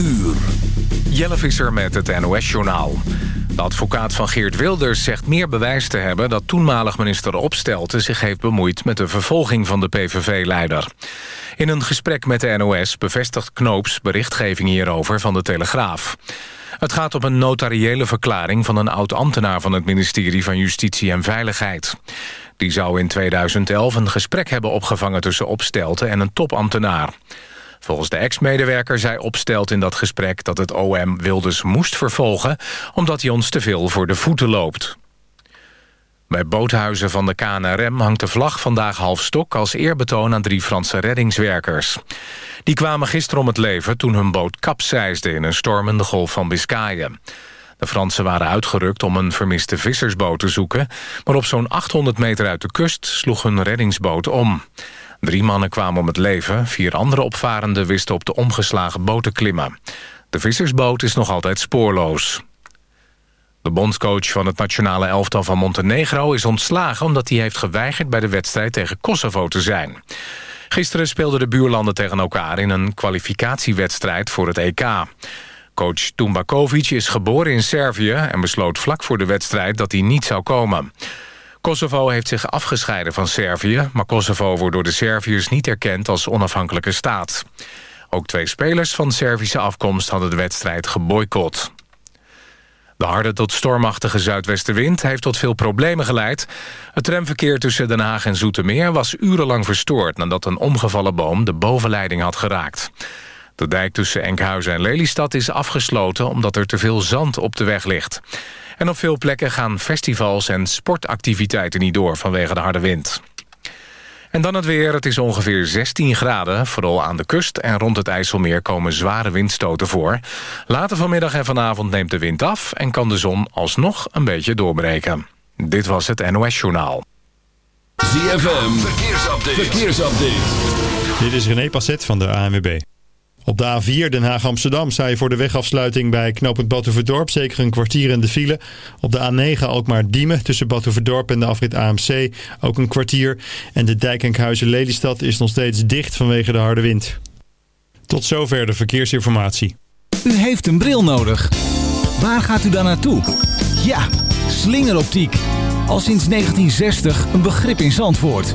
uur. Jelle Visser met het NOS-journaal. De advocaat van Geert Wilders zegt meer bewijs te hebben... dat toenmalig minister Opstelten zich heeft bemoeid... met de vervolging van de PVV-leider. In een gesprek met de NOS bevestigt Knoops berichtgeving hierover van de Telegraaf. Het gaat om een notariële verklaring van een oud-ambtenaar... van het ministerie van Justitie en Veiligheid. Die zou in 2011 een gesprek hebben opgevangen tussen Opstelten en een topambtenaar. Volgens de ex-medewerker zei Opstelt in dat gesprek dat het OM Wilders moest vervolgen... omdat hij ons te veel voor de voeten loopt. Bij boothuizen van de KNRM hangt de vlag vandaag half stok... als eerbetoon aan drie Franse reddingswerkers. Die kwamen gisteren om het leven toen hun boot kapseisde... in een stormende golf van Biscayen. De Fransen waren uitgerukt om een vermiste vissersboot te zoeken... maar op zo'n 800 meter uit de kust sloeg hun reddingsboot om. Drie mannen kwamen om het leven. Vier andere opvarenden wisten op de omgeslagen boot te klimmen. De vissersboot is nog altijd spoorloos. De bondscoach van het nationale elftal van Montenegro is ontslagen... omdat hij heeft geweigerd bij de wedstrijd tegen Kosovo te zijn. Gisteren speelden de buurlanden tegen elkaar in een kwalificatiewedstrijd voor het EK. Coach Tumbakovic is geboren in Servië en besloot vlak voor de wedstrijd dat hij niet zou komen. Kosovo heeft zich afgescheiden van Servië... maar Kosovo wordt door de Serviërs niet erkend als onafhankelijke staat. Ook twee spelers van Servische afkomst hadden de wedstrijd geboycott. De harde tot stormachtige zuidwestenwind heeft tot veel problemen geleid. Het tramverkeer tussen Den Haag en Zoetermeer was urenlang verstoord... nadat een omgevallen boom de bovenleiding had geraakt. De dijk tussen Enkhuizen en Lelystad is afgesloten... omdat er te veel zand op de weg ligt. En op veel plekken gaan festivals en sportactiviteiten niet door vanwege de harde wind. En dan het weer. Het is ongeveer 16 graden. Vooral aan de kust en rond het IJsselmeer komen zware windstoten voor. Later vanmiddag en vanavond neemt de wind af... en kan de zon alsnog een beetje doorbreken. Dit was het NOS Journaal. ZFM, verkeersupdate. verkeersupdate. Dit is René Passet van de ANWB. Op de A4 Den Haag-Amsterdam sta je voor de wegafsluiting bij knooppunt Batuverdorp zeker een kwartier in de file. Op de A9 Alkmaar-Diemen tussen Batuverdorp en de afrit AMC ook een kwartier. En de dijk Enkhuizen-Lelystad is nog steeds dicht vanwege de harde wind. Tot zover de verkeersinformatie. U heeft een bril nodig. Waar gaat u dan naartoe? Ja, slingeroptiek. Al sinds 1960 een begrip in Zandvoort.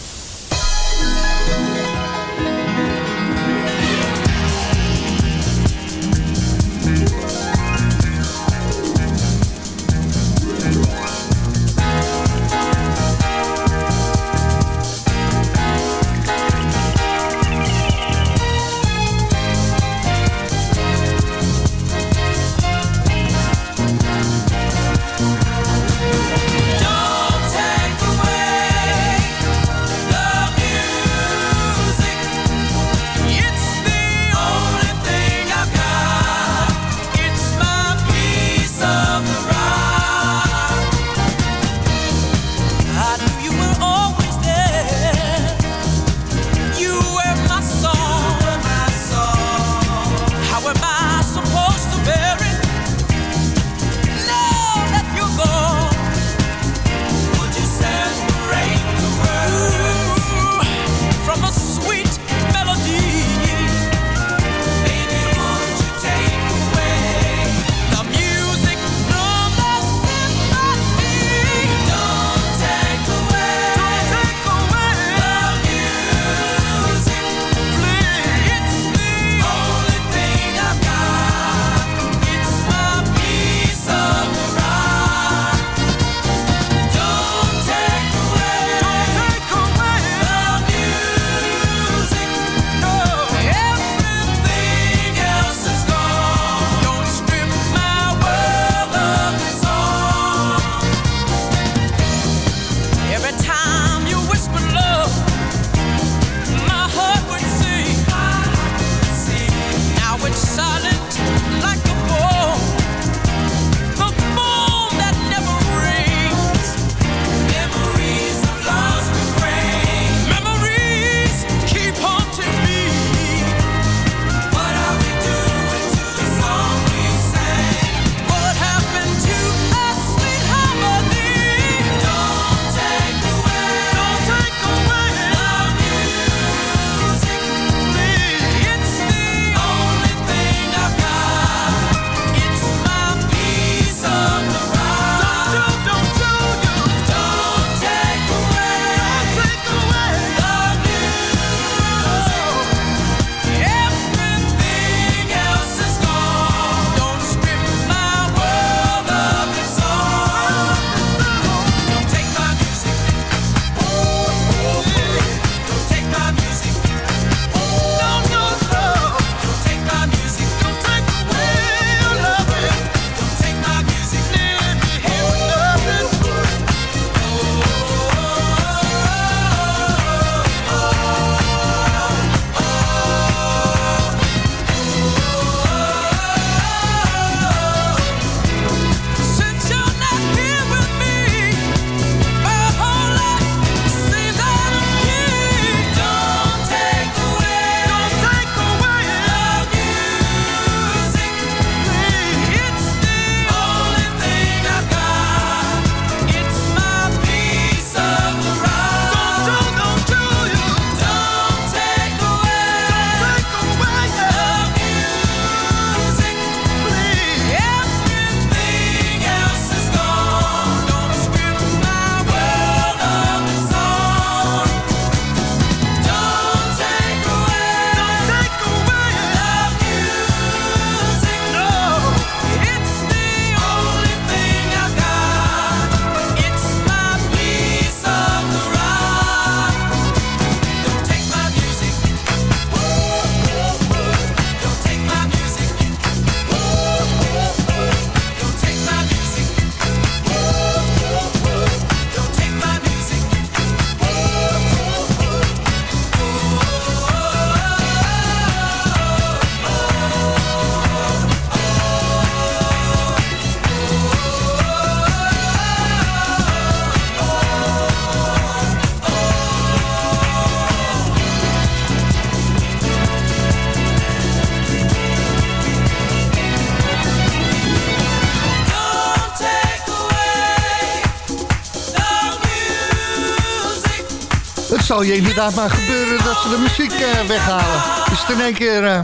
Het zal je inderdaad maar gebeuren dat ze de muziek uh, weghalen. Is het in één keer... Uh...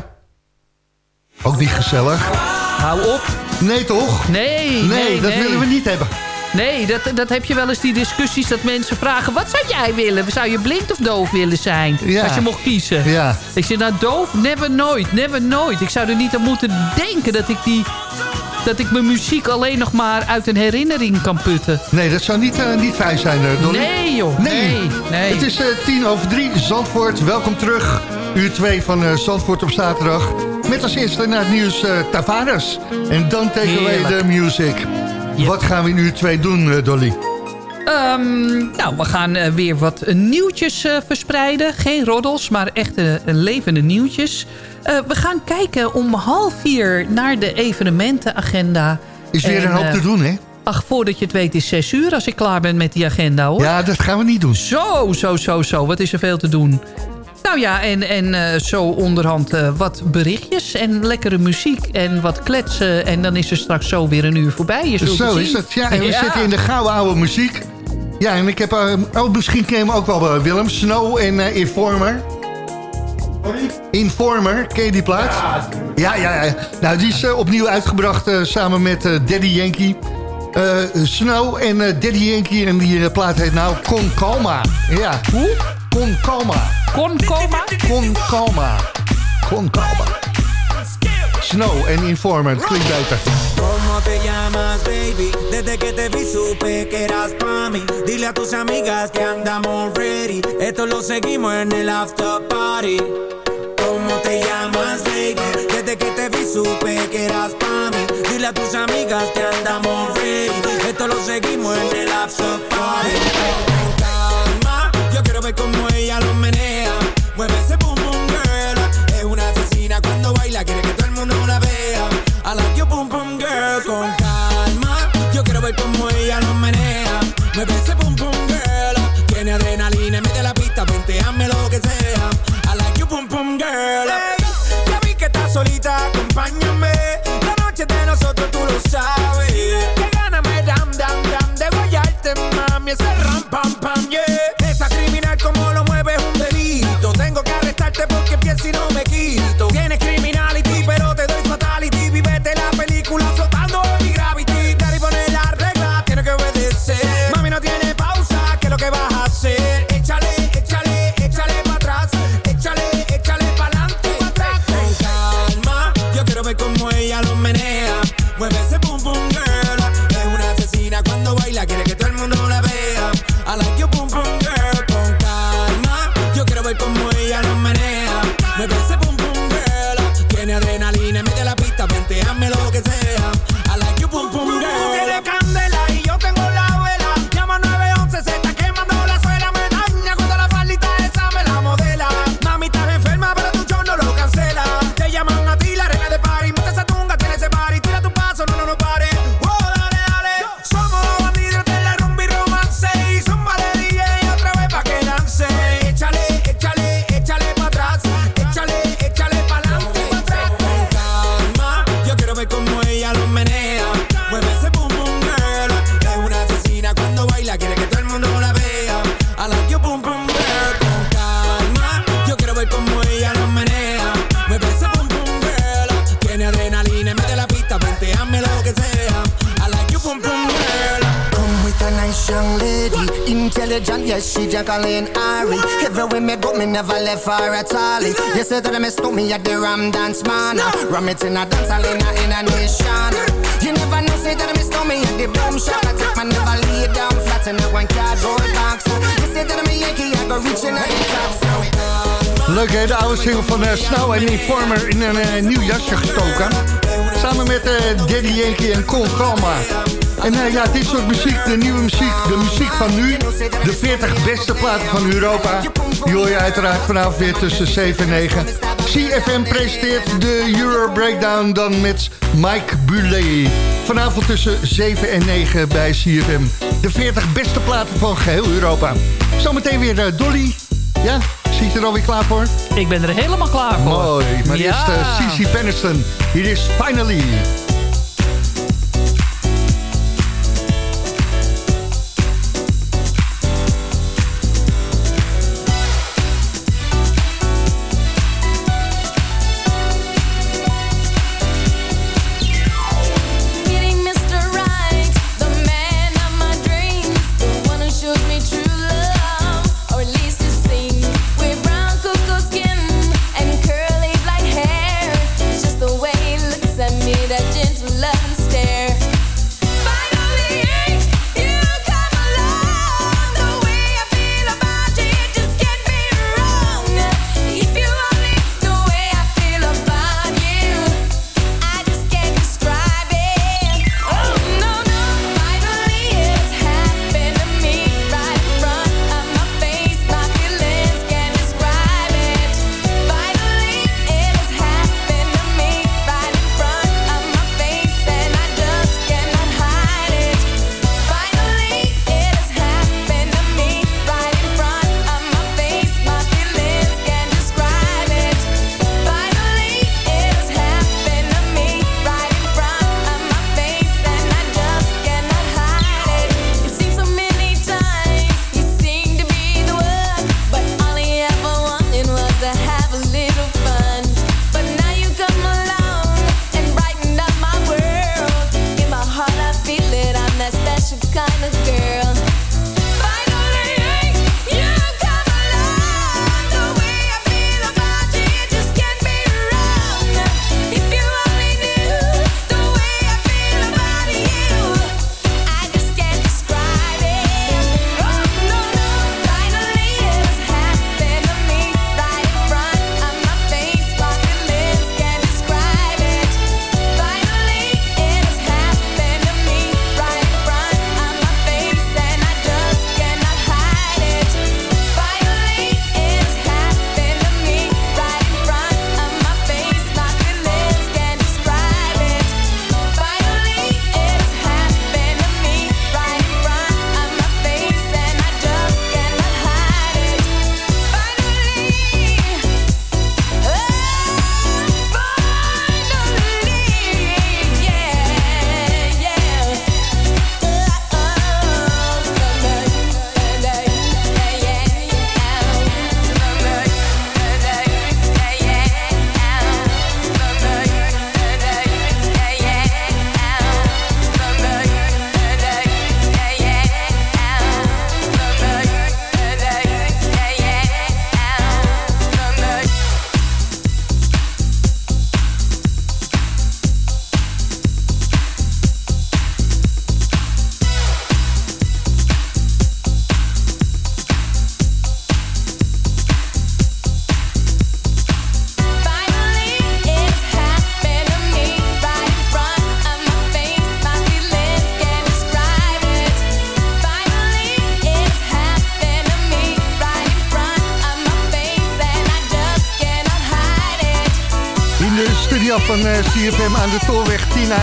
Ook niet gezellig. Hou op. Nee, toch? Nee, nee, nee dat willen we niet hebben. Nee, dat, dat heb je wel eens die discussies dat mensen vragen... wat zou jij willen? Zou je blind of doof willen zijn? Ja. Als je mocht kiezen. Ja. Ik zeg, nou doof? Never nooit, never nooit. Ik zou er niet aan moeten denken dat ik die dat ik mijn muziek alleen nog maar uit een herinnering kan putten. Nee, dat zou niet, uh, niet fijn zijn, uh, Dolly. Nee, joh. Nee. nee, Het is uh, tien over drie, Zandvoort. Welkom terug. Uur 2 van Zandvoort op zaterdag. Met als eerste naar het nieuws Tavares. En dan take away the music. Wat gaan we in uur 2 doen, Dolly? Um, nou, we gaan uh, weer wat nieuwtjes uh, verspreiden. Geen roddels, maar echt levende nieuwtjes. Uh, we gaan kijken om half vier naar de evenementenagenda. Is weer en, een hoop te doen, hè? Ach, voordat je het weet is zes uur als ik klaar ben met die agenda, hoor. Ja, dat gaan we niet doen. Zo, zo, zo, zo. Wat is er veel te doen? Nou ja, en, en uh, zo onderhand wat berichtjes en lekkere muziek en wat kletsen. En dan is er straks zo weer een uur voorbij. Je zo is het. Ja, en we ja. zitten in de gouden oude muziek. Ja, en ik heb... Oh, misschien ken je hem ook wel, Willem. Snow en Informer. Informer, ken je die plaat? Ja, ja, ja. Nou, die is opnieuw uitgebracht samen met Daddy Yankee. Snow en Daddy Yankee. En die plaat heet nou Con Calma. Ja. Hoe? Con Calma. Con Calma? Con Calma. Con Calma. Snow en Informer, het klinkt beter. ¿Cómo te llamas, baby? Desde que te vi supe que eras pa' mí. Dile a tus amigas que andamos ready. Esto lo seguimos en el after party. ¿Cómo te llamas, baby? Desde que te vi supe que eras pa' mí. Dile a tus amigas que andamos ready. Esto lo seguimos en el after party ver cómo ella lo menea. Mueve ese boom boom girl. Es una asesina cuando baila, quiere que todo el mundo la vea. I like your boom girl. Con calma, yo quiero ver cómo ella lo menea. Mueve ese pensar yes, she Jacqueline Ari. Everywhere me go, me never left her at all. You say that me stop me at the Ram Dance Man. Ram it in a dance hall in a, in a nation. You never know, say that me stop me at the boom shop. I take my never lay down flat in a one cardboard box. You say that me Yankee, I go reaching out the top. Leuk hè, de oude single van uh, Snow en Informer in een uh, nieuw jasje gestoken. Samen met uh, Daddy Yankee en Con Calma. En uh, ja, dit soort muziek, de nieuwe muziek, de muziek van nu. De 40 beste platen van Europa. Die uiteraard vanavond weer tussen 7 en 9. CFM presenteert de Euro Breakdown dan met Mike Bulet. Vanavond tussen 7 en 9 bij CFM. De 40 beste platen van geheel Europa. Zometeen weer uh, Dolly. Ja, Ziet er alweer klaar voor? Ik ben er helemaal klaar voor. Mooi, maar ja. eerst uh, Cici Peniston. Hier is Finally.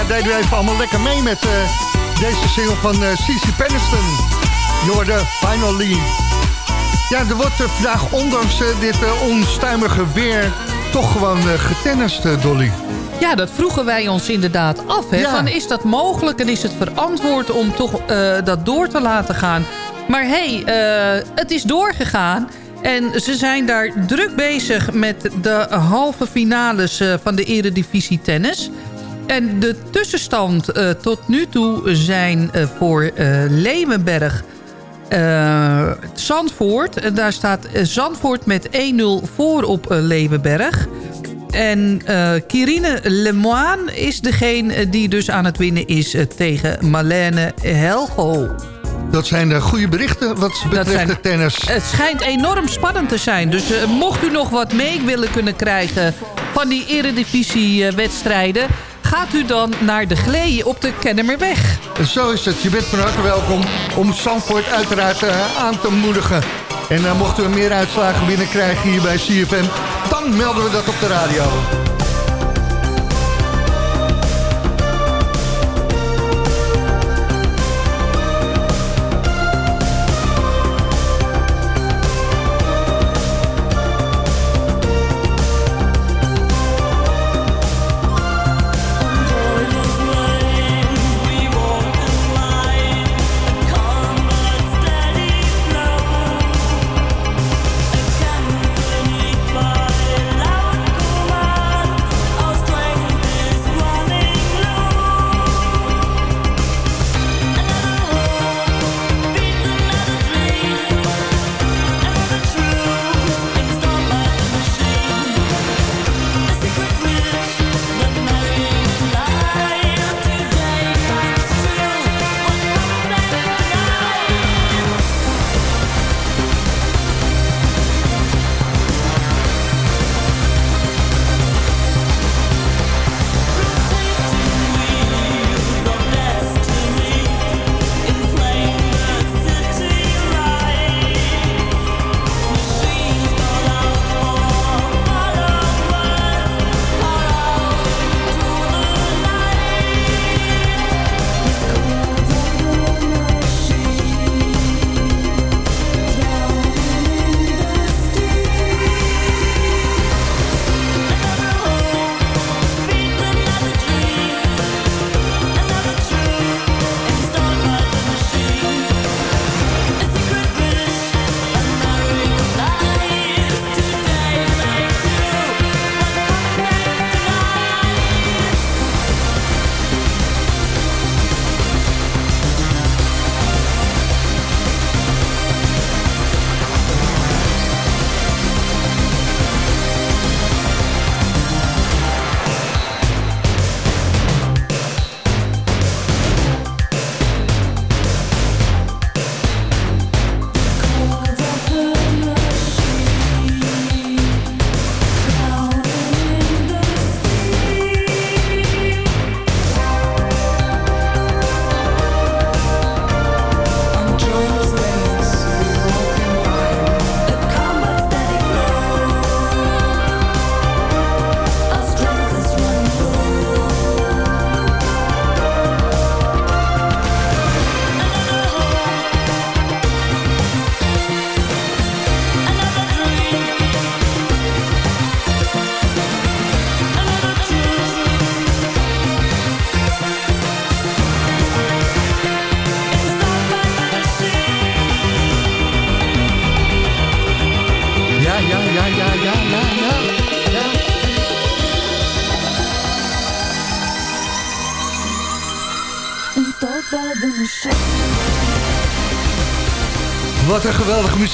Deden we even allemaal lekker mee met uh, deze single van uh, Cici Penniston. Jorde Finally. Ja, er wordt vandaag ondanks dit onstuimige weer toch gewoon getennist, Dolly. Ja, dat vroegen wij ons inderdaad af. Hè? Van, is dat mogelijk en is het verantwoord om toch dat door te laten gaan? Maar hé, hey, het is doorgegaan. En ze zijn daar druk bezig met de halve finales eh, van de eredivisie tennis. En de tussenstand uh, tot nu toe zijn uh, voor Leeuwenberg... Zandvoort. Daar staat Zandvoort met 1-0 voor op Leeuwenberg. En Kirine Lemoine is degene die dus aan het winnen is tegen Marlene Helgo. Dat zijn de goede berichten wat betreft de tennis. Het schijnt enorm spannend te zijn. Dus uh, mocht u nog wat mee willen kunnen krijgen van die eredivisie-wedstrijden... gaat u dan naar de Glee op de Kennemerweg. Zo is het. Je bent van harte welkom om Zandvoort uiteraard uh, aan te moedigen. En uh, mochten we meer uitslagen binnenkrijgen hier bij CFM... dan melden we dat op de radio.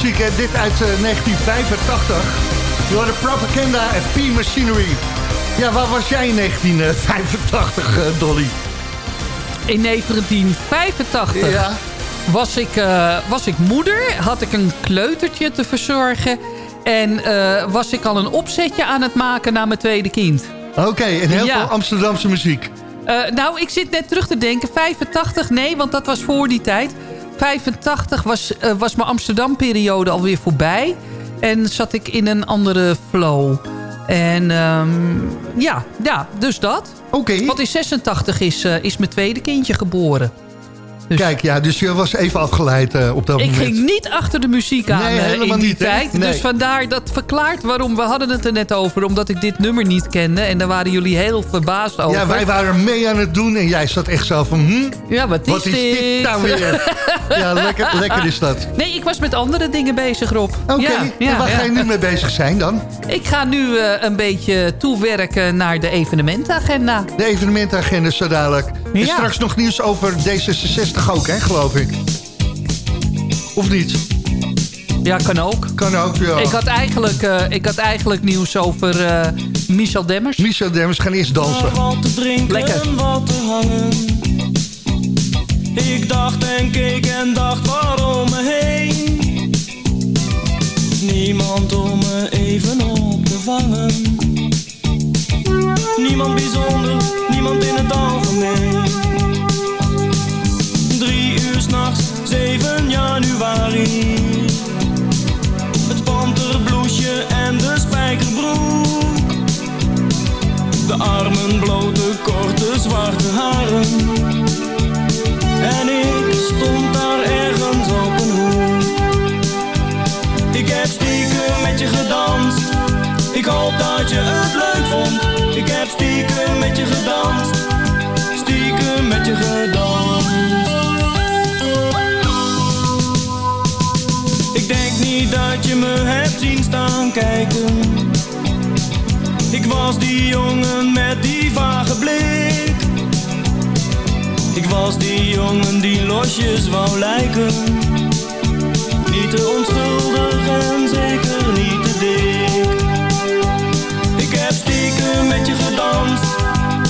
Muziek, hè? Dit uit 1985. Je hoorde Propaganda en P-Machinery. Ja, waar was jij in 1985, uh, Dolly? In 1985 ja. was, ik, uh, was ik moeder, had ik een kleutertje te verzorgen... en uh, was ik al een opzetje aan het maken naar mijn tweede kind. Oké, en heel ja. veel Amsterdamse muziek. nou, ik zit net terug te denken. 85, nee, want dat was voor die tijd. 85 was, uh, was mijn Amsterdam-periode alweer voorbij. En zat ik in een andere flow. En ehm, ja, ja, dus dat. Oké. Want in 86 is, eh, is mijn tweede kindje geboren. Kijk, ja, dus je was even afgeleid eh, op dat Ik moment. ging niet achter de muziek aan Nee, eh, helemaal in die niet, tijd. Nee. Dus vandaar, dat verklaart waarom, we hadden het er net over. Omdat ik dit nummer niet kende. En daar waren jullie heel verbaasd over. Ja, wij waren mee aan het doen en jij zat echt zo van... Hm, Ja, wat is, wat is dit nou weer? ja, lekker, lekker is dat. Nee, ik was met andere dingen bezig, Rob. Oké, Ja, en waar ja. ga je nu mee bezig zijn dan? Ik ga nu eh, een beetje toewerken naar de evenementenagenda. De evenementenagenda zo dadelijk. En Ja. straks nog nieuws over D66 ook, hè, geloof ik. Of niet? Ja, kan ook. Kan ook, ja. Ik, had eigenlijk, eh, ik had eigenlijk nieuws over eh, Michel Demmers. Michel Demmers gaan eerst dansen. Wat te drinken, Lekker. wat te hangen. Ik dacht en keek en dacht waarom me heen. Niemand om me even op te vangen. Niemand bijzonder, niemand in het algemeen. Drie uur s'nachts, 7 januari. Het panterbloesje en de spijkerbroek. De armen blote, korte, zwarte haren. En ik stond daar ergens op een hoek. Ik heb stiekem met je gedanst. Ik hoop dat je het leuk vond. Ik heb stiekem met je gedanst. Stiekem met je gedanst. Ik denk niet dat je me hebt zien staan kijken. Ik was die jongen met die vage blik. Ik was die jongen die losjes wou lijken. Niet te onschuldig en zeker niet te dik. Ik heb stiekem met je gedanst.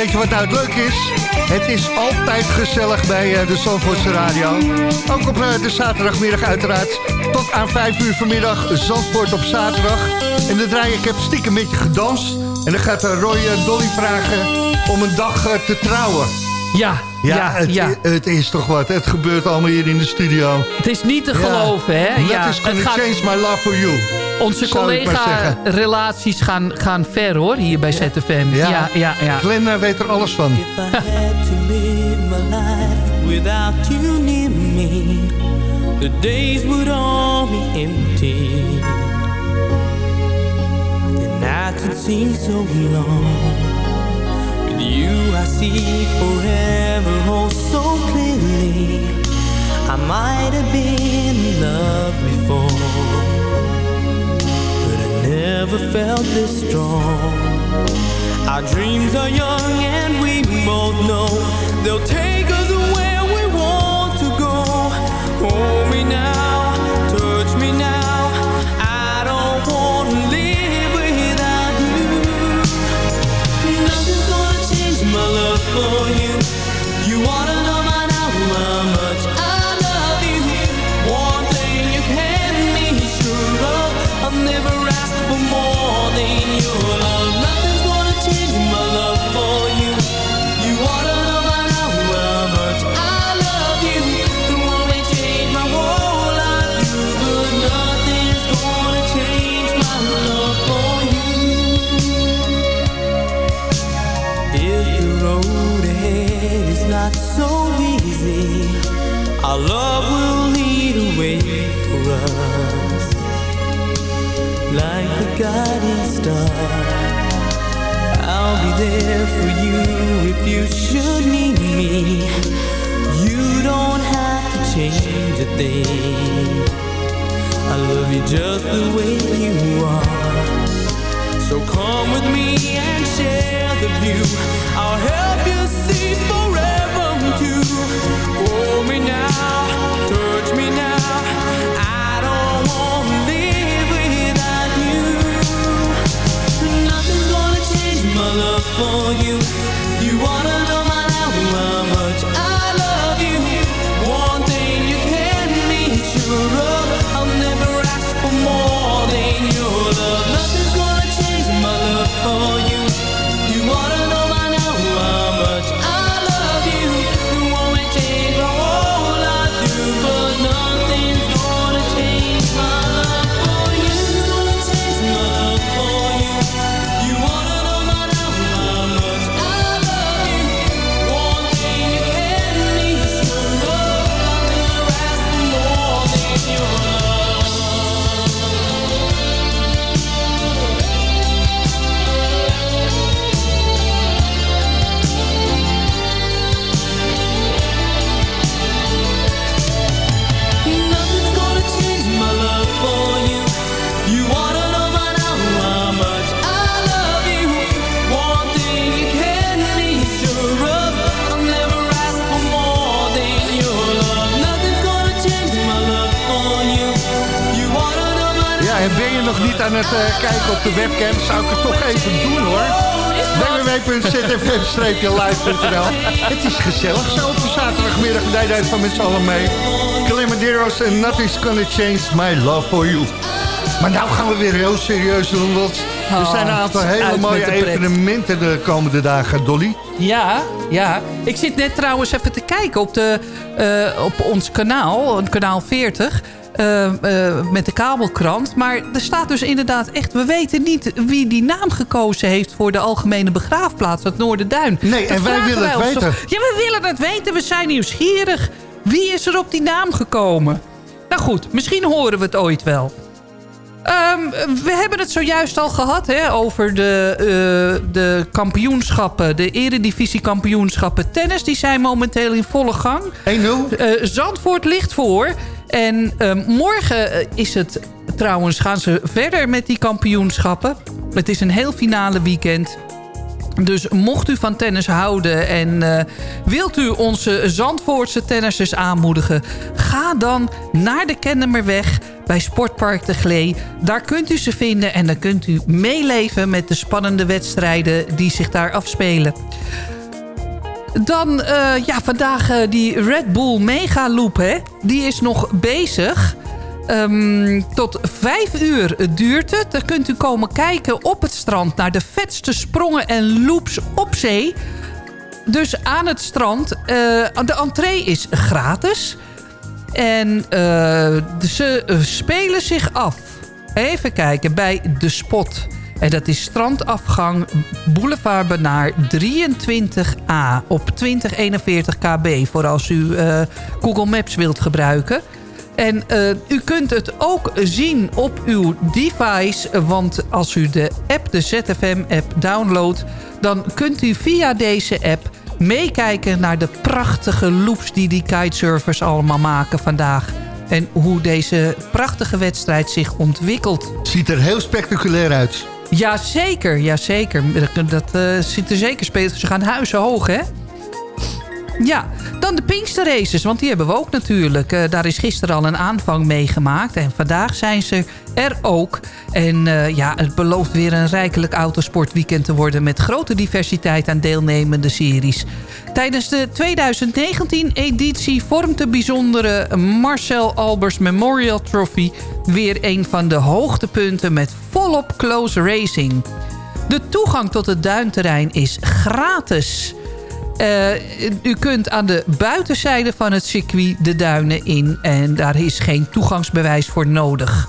Weet je wat nou het leuk is? Het is altijd gezellig bij eh, de Zandvoortse Radio. Ook op eh, de zaterdagmiddag uiteraard. Tot aan 5 uur vanmiddag Zandvoort op zaterdag. En dan draai ik, heb stiekem met je gedanst. En dan gaat eh, Roy Dolly vragen om een dag te trouwen. Ja, Ja, ja, het, ja. het is toch wat. Het gebeurt allemaal hier in de studio. Het is niet te Ja. geloven, hè? Ja, is gonna het gaat- change my love for you. Onze maar zeggen. collega-relaties gaan, gaan ver, hoor, hier bij ZFM. Ja, ja, ja. ja. Glenn eh, weet er alles van. If I had to live my life without you near me, the days would all be empty. The nights would seem so long. With you, I see forever oh so clearly. I might have been in love before, never felt this strong. Our dreams are young and we both know they'll take us where we want to go. Hold me now, aan het eh, kijken op de webcam, zou ik het toch even doen hoor. www.zfm-live.nl Het is gezellig zo op een zaterdagmiddag. Wij daar van met z'n allen mee. Calimaderos en Nothing's Gonna Change My Love For You. Maar nou gaan we weer heel serieus doen, want er zijn een aantal hele mooie de evenementen de komende dagen, Dolly. Ja, ja. Ik zit net trouwens even te kijken op, de, eh, op ons kanaal, kanaal 40... eh, eh, met de kabelkrant. Maar er staat dus inderdaad echt... we weten niet wie die naam gekozen heeft... voor de algemene begraafplaats, het Noorderduin. Nee, Dat en wij willen het weten. toch. Ja, we willen het weten. We zijn nieuwsgierig. Wie is er op die naam gekomen? Nou goed, misschien horen we het ooit wel. Ehm, we hebben het zojuist al gehad hè, over de, eh, de kampioenschappen, de eredivisie kampioenschappen tennis. Die zijn momenteel in volle gang. 1-0. Eh, Zandvoort ligt voor. En ehm, morgen eh, is het trouwens, gaan ze verder met die kampioenschappen. Het is een heel finale weekend. Dus mocht u van tennis houden en eh, wilt u onze Zandvoortse tennissers aanmoedigen... ga dan naar de Kennemerweg bij Sportpark de Glee. Daar kunt u ze vinden en dan kunt u meeleven met de spannende wedstrijden die zich daar afspelen. Dan, eh, ja, vandaag eh, die Red Bull Mega Loop, hè. Die is nog bezig. Ehm, tot vijf uur duurt het. Dan kunt u komen kijken op het strand... naar de vetste sprongen en loops op zee. Dus aan het strand. eh, de entree is gratis. En ze spelen zich af. Even kijken, bij De Spot. En dat is strandafgang Boulevard Benaar 23A op 2041 KB. Voor als u eh, Google Maps wilt gebruiken. En eh, u kunt het ook zien op uw device. Want als u de app, de ZFM-app downloadt... dan kunt u via deze app meekijken naar de prachtige loops... die die kitesurfers allemaal maken vandaag. En hoe deze prachtige wedstrijd zich ontwikkelt. Ziet er heel spectaculair uit. Jazeker, jazeker. Dat, dat eh, ziet er zeker spelen. Ze gaan huizen hoog, hè? Ja, dan de Pinkster Races, want die hebben we ook natuurlijk. Eh, daar is gisteren al een aanvang meegemaakt. En vandaag zijn ze er ook. En eh, ja, het belooft weer een rijkelijk autosportweekend te worden... met grote diversiteit aan deelnemende series. Tijdens de 2019-editie vormt de bijzondere Marcel Albers Memorial Trophy... weer een van de hoogtepunten met volop close racing. De toegang tot het duinterrein is gratis... Eh, u kunt aan de buitenzijde van het circuit de duinen in. En daar is geen toegangsbewijs voor nodig.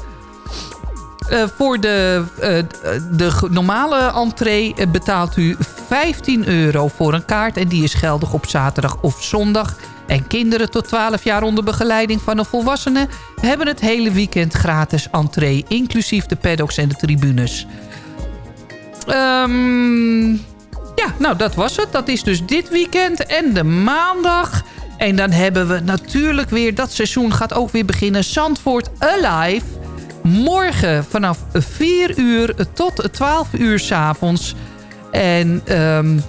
Eh, voor de, eh, de normale entree betaalt u 15 euro voor een kaart. En die is geldig op zaterdag of zondag. En kinderen tot 12 jaar onder begeleiding van een volwassene... hebben het hele weekend gratis entree, inclusief de paddocks en de tribunes. Ehm ja, nou dat was het. Dat is dus dit weekend en de maandag. En dan hebben we natuurlijk weer, dat seizoen gaat ook weer beginnen. Zandvoort Alive. Morgen vanaf 4 uur tot 12 uur s'avonds. En ehm,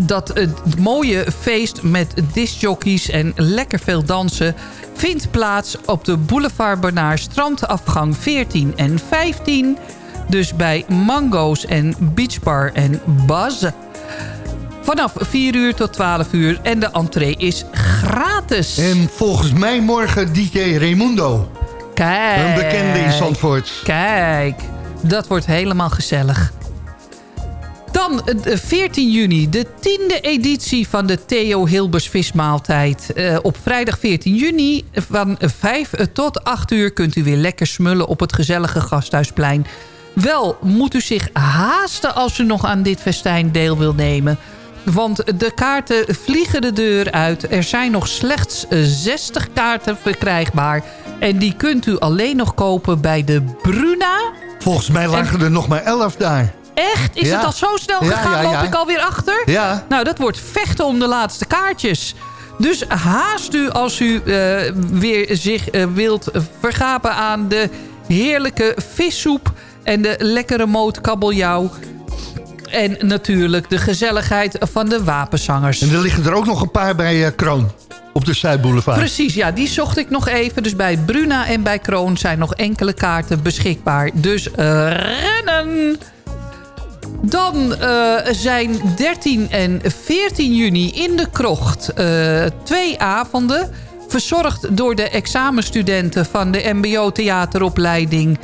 dat het mooie feest met discjockeys en lekker veel dansen... vindt plaats op de boulevard Bernard strandafgang 14 en 15... Dus bij Mango's en Beachbar en Buzz. Vanaf 4 uur tot 12 uur. En de entree is gratis. En volgens mij morgen DJ Raimundo. Kijk. Een bekende in Zandvoort. Kijk. Dat wordt helemaal gezellig. Dan 14 juni, de tiende editie van de Theo Hilbers vismaaltijd. Uh, op vrijdag 14 juni van 5 tot 8 uur kunt u weer lekker smullen op het gezellige Gasthuisplein. Wel moet u zich haasten als u nog aan dit festijn deel wil nemen. Want de kaarten vliegen de deur uit. Er zijn nog slechts 60 kaarten verkrijgbaar. En die kunt u alleen nog kopen bij de Bruna. Volgens mij lagen er nog maar 11 daar. Echt? Is het al zo snel gegaan? Ja, Loop ik alweer achter? Ja. Nou, dat wordt vechten om de laatste kaartjes. Dus haast u als u uh, weer zich uh, wilt vergapen aan de heerlijke vissoep en de lekkere moot kabeljauw. En natuurlijk de gezelligheid van de wapenzangers. En er liggen er ook nog een paar bij uh, Kroon. Op de Zuidboulevard. Precies, ja, die zocht ik nog even. Dus bij Bruna en bij Kroon zijn nog enkele kaarten beschikbaar. Dus uh, rennen! Dan uh, zijn 13 en 14 juni in de krocht twee avonden... verzorgd door de examenstudenten van de mbo-theateropleiding...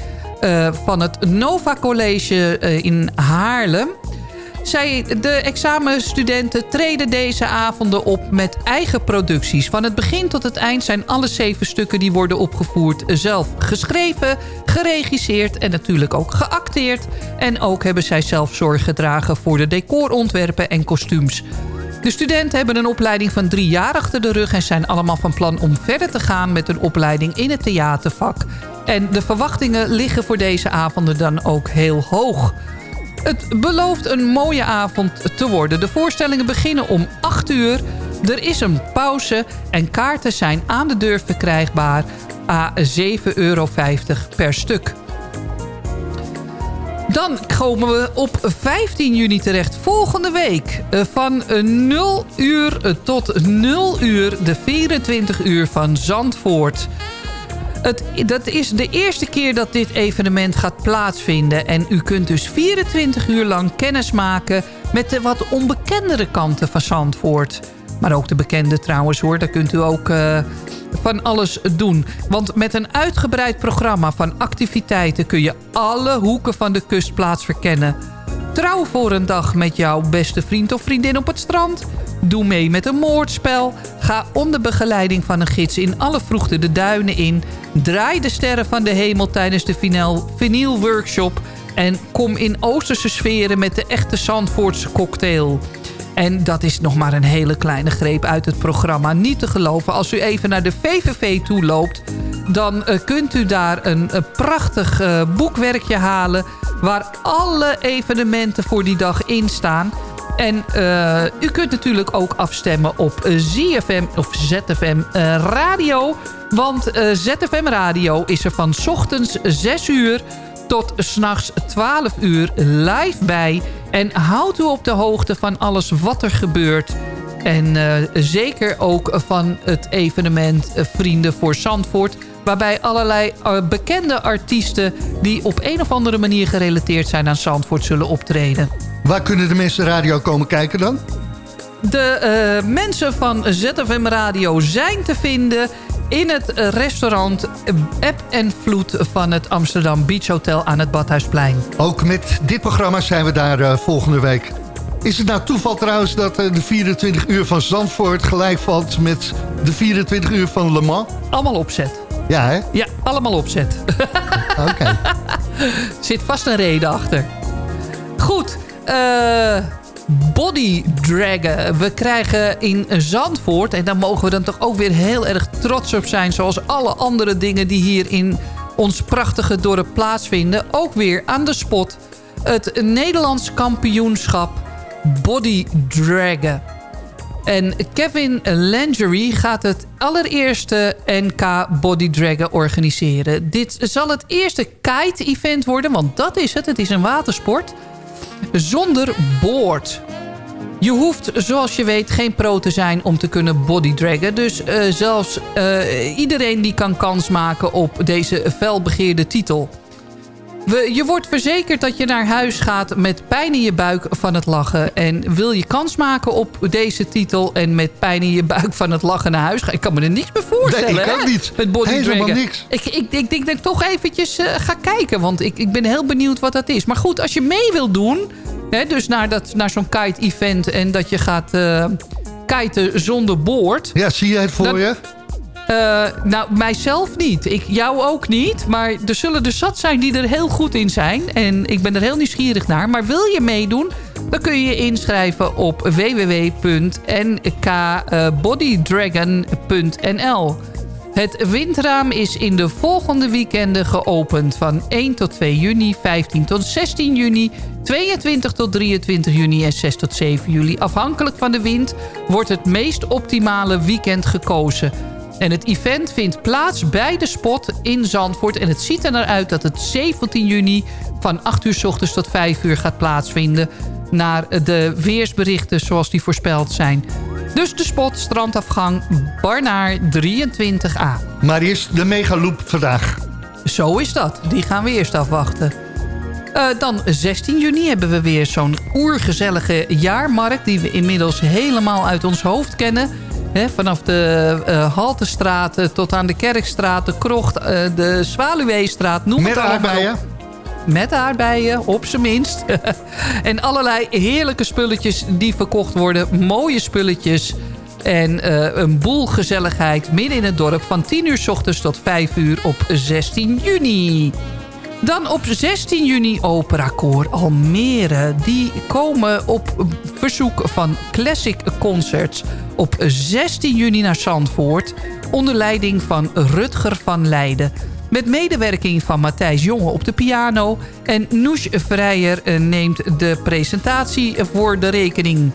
Uh, van het Nova College uh, in Haarlem. Zij, de examenstudenten treden deze avonden op met eigen producties. Van het begin tot het eind zijn alle zeven stukken die worden opgevoerd... zelf geschreven, geregisseerd en natuurlijk ook geacteerd. En ook hebben zij zelf zorg gedragen voor de decorontwerpen en kostuums. De studenten hebben een opleiding van drie jaar achter de rug... en zijn allemaal van plan om verder te gaan met een opleiding in het theatervak. En de verwachtingen liggen voor deze avonden dan ook heel hoog. Het belooft een mooie avond te worden. De voorstellingen beginnen om 8 uur. Er is een pauze en kaarten zijn aan de deur verkrijgbaar... a 7,50 euro per stuk. Dan komen we op 15 juni terecht. Volgende week van 0 uur tot 0 uur de 24 uur van Zandvoort. Het, dat is de eerste keer dat dit evenement gaat plaatsvinden. En u kunt dus 24 uur lang kennis maken met de wat onbekendere kanten van Zandvoort. Maar ook de bekende trouwens hoor. Daar kunt u ook uh, van alles doen. Want met een uitgebreid programma van activiteiten... kun je alle hoeken van de kustplaats verkennen. Trouw voor een dag met jouw beste vriend of vriendin op het strand... Doe mee met een moordspel. Ga onder begeleiding van een gids in alle vroegte de duinen in. Draai de sterren van de hemel tijdens de vinyl workshop. En kom in Oosterse sferen met de echte Zandvoortse cocktail. En dat is nog maar een hele kleine greep uit het programma. Niet te geloven, als u even naar de VVV toe loopt... dan uh, kunt u daar een, een prachtig uh, boekwerkje halen... waar alle evenementen voor die dag in staan... En uh, u kunt natuurlijk ook afstemmen op ZFM of ZFM uh, Radio. Want ZFM Radio is er van ochtends 6 uur tot s'nachts 12 uur live bij. En houdt u op de hoogte van alles wat er gebeurt. En zeker ook van het evenement Vrienden voor Zandvoort... waarbij allerlei bekende artiesten... die op een of andere manier gerelateerd zijn aan Zandvoort zullen optreden. Waar kunnen de mensen radio komen kijken dan? De uh, mensen van ZFM Radio zijn te vinden in het restaurant App en Vloed van het Amsterdam Beach Hotel aan het Badhuisplein. Ook met dit programma zijn we daar uh, volgende week. Is het nou toeval trouwens dat de 24 uur van Zandvoort gelijk valt met de 24 uur van Le Mans? Allemaal opzet. Ja, hè? Ja, allemaal opzet. Oké. Okay. Zit vast een reden achter. Goed, uh, body draggen. We krijgen in Zandvoort, en daar mogen we dan toch ook weer heel erg trots op zijn... zoals alle andere dingen die hier in ons prachtige dorp plaatsvinden... ook weer aan de spot het Nederlands kampioenschap body draggen. En Kevin Langery gaat het allereerste NK Body Draggen organiseren. Dit zal het eerste kite-event worden, want dat is het. Het is een watersport zonder boord. Je hoeft, zoals je weet, geen pro te zijn om te kunnen bodydraggen. Dus uh, zelfs uh, iedereen die kan kans maken op deze felbegeerde titel. We, je wordt verzekerd dat je naar huis gaat met pijn in je buik van het lachen. En wil je kans maken op deze titel en met pijn in je buik van het lachen naar huis gaan? Ik kan me er niks meer voorstellen. Nee, ik ook niet. Met body Helemaal niks. Ik, ik, ik denk dat ik toch eventjes uh, ga kijken, want ik, ik ben heel benieuwd wat dat is. Maar goed, als je mee wil doen, hè, dus naar, dat, naar zo'n kite-event en dat je gaat uh, kiten zonder boord. Ja, zie je het voor dan, je? Uh, nou, mijzelf niet. Ik, jou ook niet. Maar er zullen er zat zijn die er heel goed in zijn. En ik ben er heel nieuwsgierig naar. Maar wil je meedoen? Dan kun je je inschrijven op www.nkbodydragon.nl Het windraam is in de volgende weekenden geopend. Van 1 tot 2 juni, 15 tot 16 juni, 22 tot 23 juni en 6 tot 7 juli. Afhankelijk van de wind wordt het meest optimale weekend gekozen. En het event vindt plaats bij de spot in Zandvoort. En het ziet er naar uit dat het 17 juni van 8 uur s ochtends tot 5 uur gaat plaatsvinden. Naar de weersberichten zoals die voorspeld zijn. Dus de spot, strandafgang, Barnaar 23A. Maar eerst de megaloop vandaag. Zo is dat. Die gaan we eerst afwachten. Uh, dan 16 juni hebben we weer zo'n oergezellige jaarmarkt... die we inmiddels helemaal uit ons hoofd kennen... He, vanaf de uh, Haltestraat tot aan de Kerkstraat, de Krocht, uh, de Zwaluweestraat. Noem Met het aardbeien? Met aardbeien, op zijn minst. en allerlei heerlijke spulletjes die verkocht worden. Mooie spulletjes. En uh, een boel gezelligheid midden in het dorp van 10 uur s ochtends tot 5 uur op 16 juni. Dan op 16 juni Operakoor Almere. Die komen op verzoek van Classic Concerts op 16 juni naar Zandvoort... onder leiding van Rutger van Leiden. Met medewerking van Matthijs Jonge op de piano... en Noes Vrijer neemt de presentatie voor de rekening.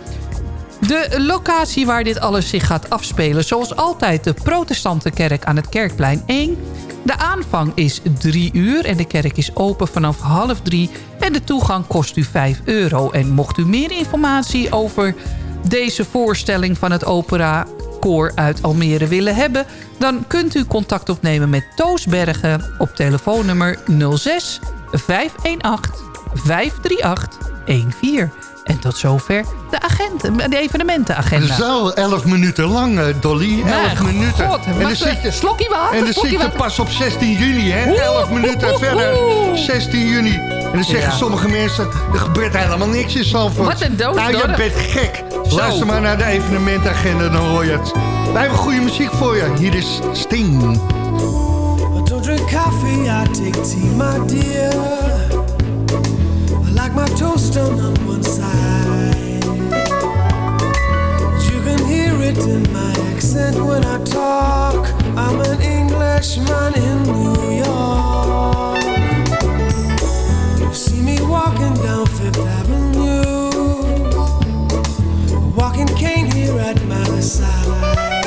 De locatie waar dit alles zich gaat afspelen... zoals altijd de protestantenkerk aan het Kerkplein 1... De aanvang is 3 uur en de kerk is open vanaf half 3 en de toegang kost u 5 euro. En mocht u meer informatie over deze voorstelling van het opera koor uit Almere willen hebben... dan kunt u contact opnemen met Toos Bergen op telefoonnummer 06 518 538 14. En tot zover de, agent, de evenementenagenda. Zo, 11 minuten lang, Dolly. 11 minuten. God, en dan zit je, slokje water. En dan zit je pas op 16 juni, hè? 11 minuten oe, verder, 16 juni. En dan zeggen ja. sommige mensen, er gebeurt helemaal niks in Zandvoort. Wat een dood. Nou, je bent gek. Zo. Luister maar naar de evenementagenda, dan hoor je het. Wij hebben goede muziek voor je. Hier is Sting. I don't drink coffee, I take tea, my dear. I like my toast on one it in my accent when I talk. I'm an Englishman in New York. You see me walking down Fifth Avenue, walking cane here at my side.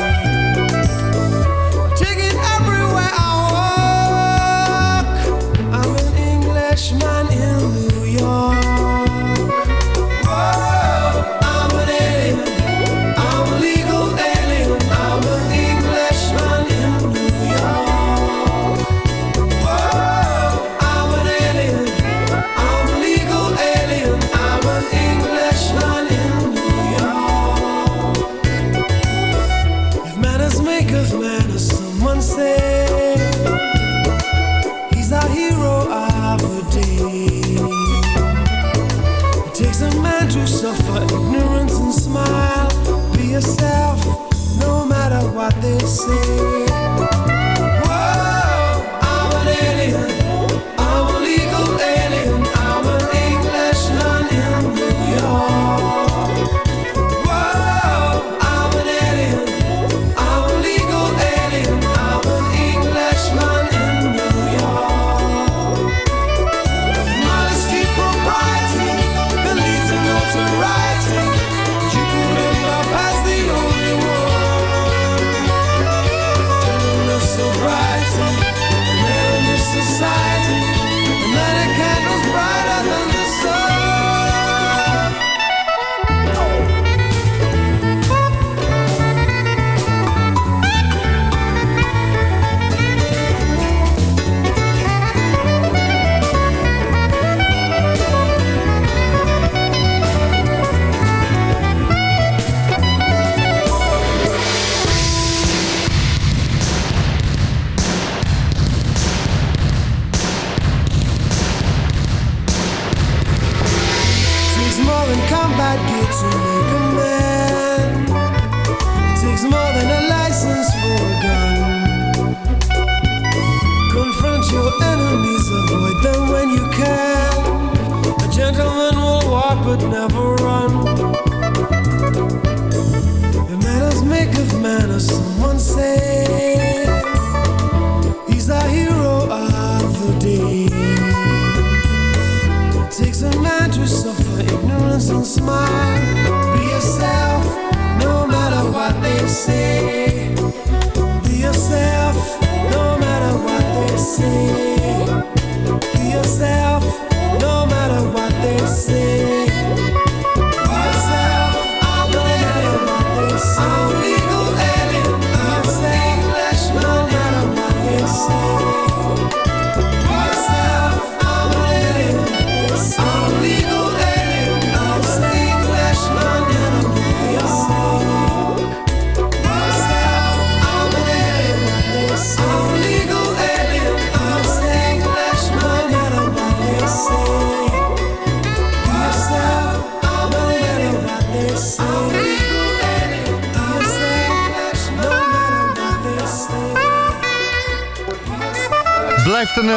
Say.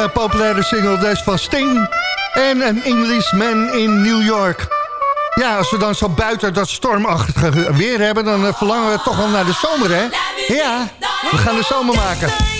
Eh, populaire single dus van Sting. En een Englishman in New York. Ja, als we dan zo buiten dat stormachtige weer hebben... dan eh, verlangen we toch wel naar de zomer, hè? Ja, we gaan de zomer maken.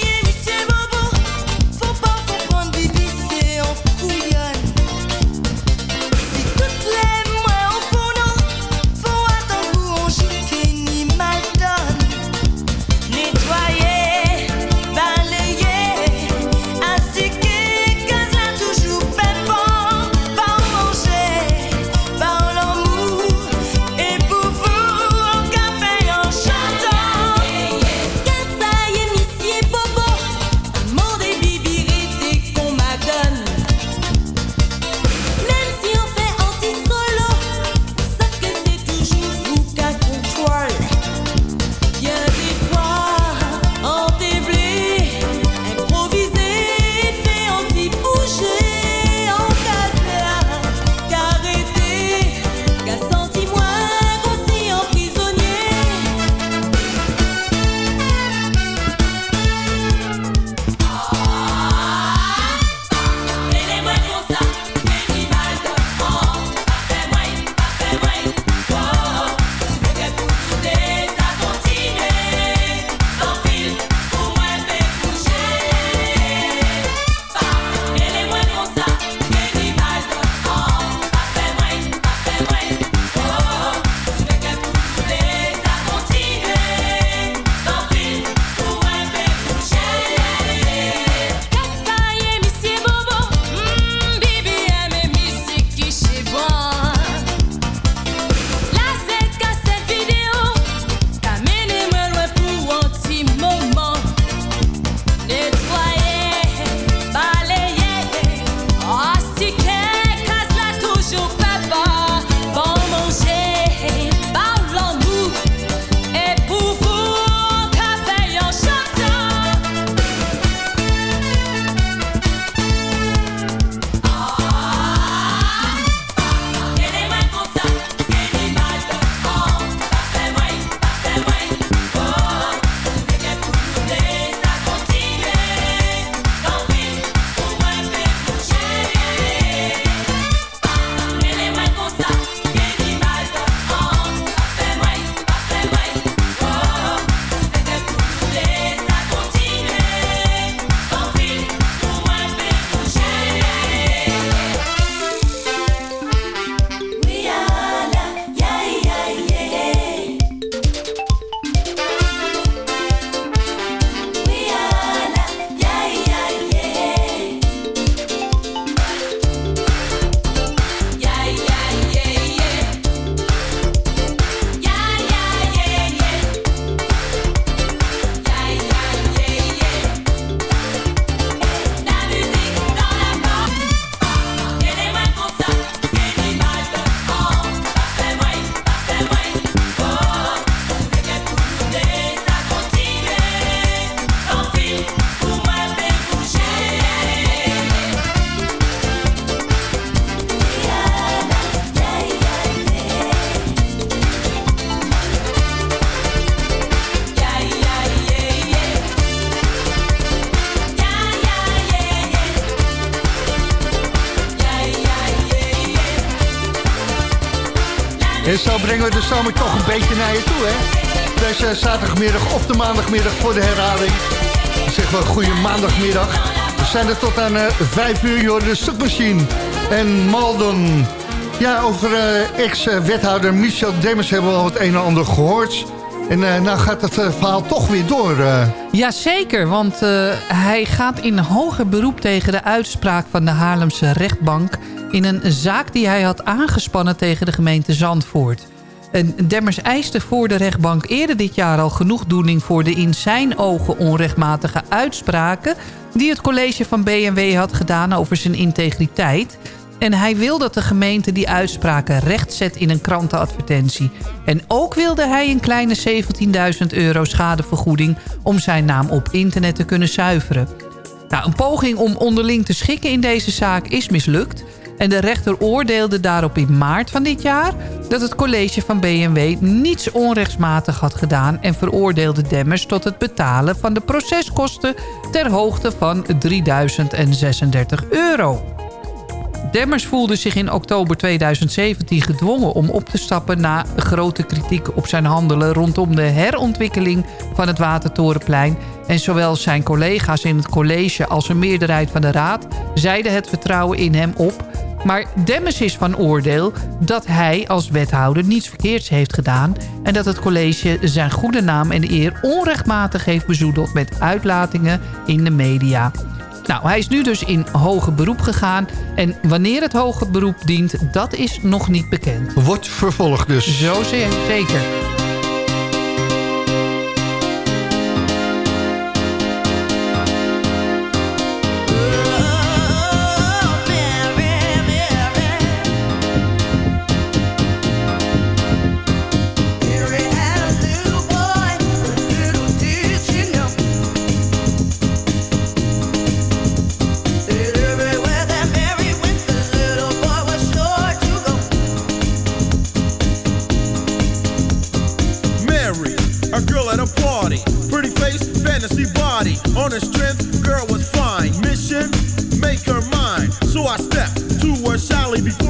Brengen we de zomer toch een beetje naar je toe, hè? Deze zaterdagmiddag of de maandagmiddag voor de herhaling. Zeggen we goede maandagmiddag. We zijn er tot aan uh, 5 uur, joh, de submachine. En Maldon. Ja, over uh, ex-wethouder Michel Demmers hebben we al het een en ander gehoord. En uh, nou gaat het verhaal toch weer door. Uh. Jazeker, want hij gaat in hoger beroep tegen de uitspraak van de Haarlemse rechtbank... in een zaak die hij had aangespannen tegen de gemeente Zandvoort. Demmers eiste voor de rechtbank eerder dit jaar al genoegdoening... voor de in zijn ogen onrechtmatige uitspraken... die het college van BMW had gedaan over zijn integriteit... En hij wil dat de gemeente die uitspraken rechtzet in een krantenadvertentie. En ook wilde hij een kleine 17.000 euro schadevergoeding... om zijn naam op internet te kunnen zuiveren. Nou, een poging om onderling te schikken in deze zaak is mislukt... En de rechter oordeelde daarop in maart van dit jaar... dat het college van BMW niets onrechtsmatig had gedaan... en veroordeelde Demmers tot het betalen van de proceskosten... ter hoogte van 3036 euro. Demmers voelde zich in oktober 2017 gedwongen om op te stappen... na grote kritiek op zijn handelen rondom de herontwikkeling van het Watertorenplein. En zowel zijn collega's in het college als een meerderheid van de raad... zeiden het vertrouwen in hem op... Maar Demmers is van oordeel dat hij als wethouder niets verkeerds heeft gedaan... en dat het college zijn goede naam en eer onrechtmatig heeft bezoedeld... met uitlatingen in de media. Nou, hij is nu dus in hoger beroep gegaan. En wanneer het hoger beroep dient, dat is nog niet bekend. Wordt vervolgd dus. Zo zeker.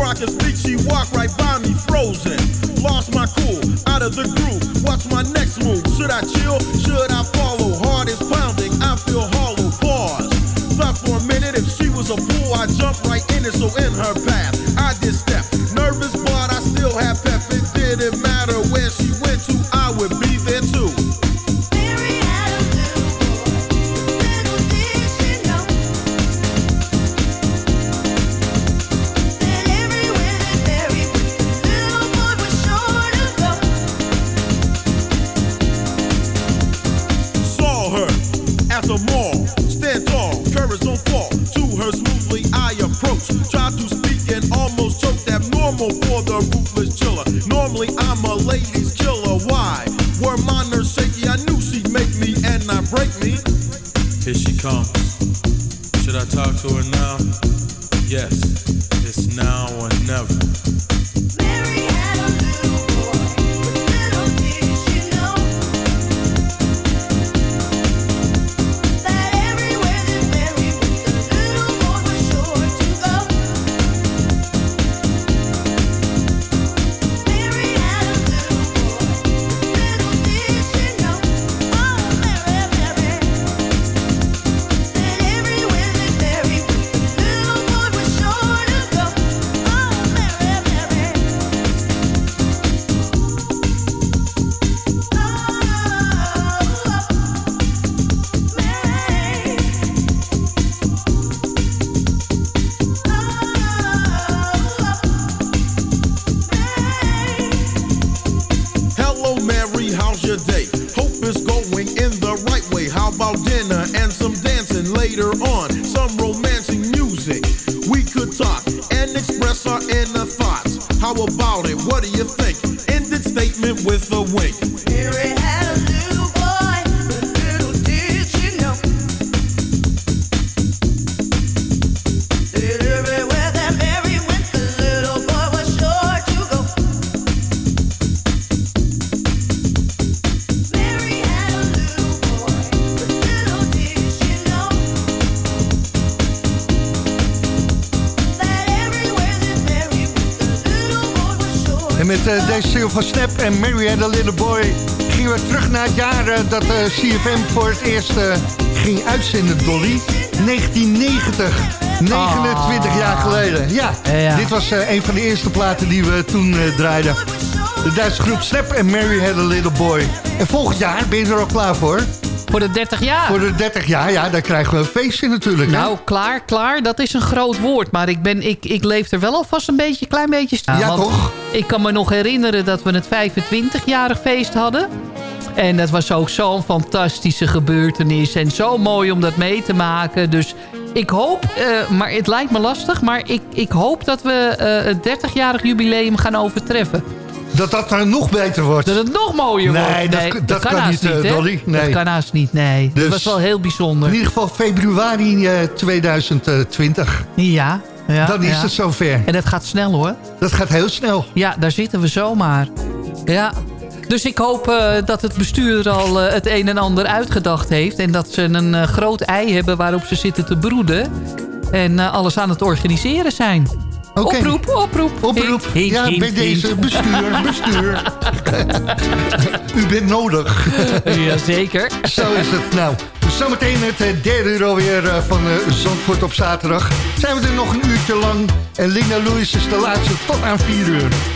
I can speak, she walked right by me, frozen. Lost my cool, out of the groove. What's my next move? Should I chill? Should I follow? Heart is pounding, I feel hollow. Pause. Thought for a minute, if she was a fool, I'd jump right in it, so in her path. Deze single van Snap en Mary Had a Little Boy... gingen we terug naar het jaar eh, dat eh, CFM voor het eerst eh, ging uitzenden, Dolly. 1990. 29 jaar geleden. Ja, Ja. dit was eh, een van de eerste platen die we toen eh, draaiden. De Duitse groep Snap en Mary Had a Little Boy. En volgend jaar ben je er al klaar voor? Voor de 30 jaar. Voor de 30 jaar, ja, dan krijgen we een feestje natuurlijk. hè? Nou, klaar, klaar, dat is een groot woord. Maar ik, ben, ik, ik leef er wel alvast een beetje, klein beetje staan. Ja, toch? Ik kan me nog herinneren dat we het 25-jarig feest hadden. En dat was ook zo'n fantastische gebeurtenis. En zo mooi om dat mee te maken. Dus ik hoop, eh, maar het lijkt me lastig... maar ik, ik hoop dat we eh, het 30-jarig jubileum gaan overtreffen. Dat dat er nog beter wordt. Dat het nog mooier Nee, wordt. dat- dat kan haast niet, eh, hè? Dolly. Nee. Dat kan haast niet, nee. Dus- dat was wel heel bijzonder. In ieder geval februari eh, 2020. Ja, ja. Dan is ja. het zover. En dat gaat snel hoor. Dat gaat heel snel. Ja, daar zitten we zomaar. Ja. Dus ik hoop eh, dat het bestuur al eh, het een en ander uitgedacht heeft. En dat ze een eh, groot ei hebben waarop ze zitten te broeden. En eh, alles aan het organiseren zijn. Oproep, oproep. Oproep. Hint, ja, hint, bij hint, deze bestuur, bestuur. U bent nodig. Jazeker. Zo is het. Nou, zometeen het eh, derde uur alweer eh, van eh, Zandvoort op zaterdag. Zijn we er nog een uurtje lang. En Linda Lewis is de laatste tot aan 4 uur.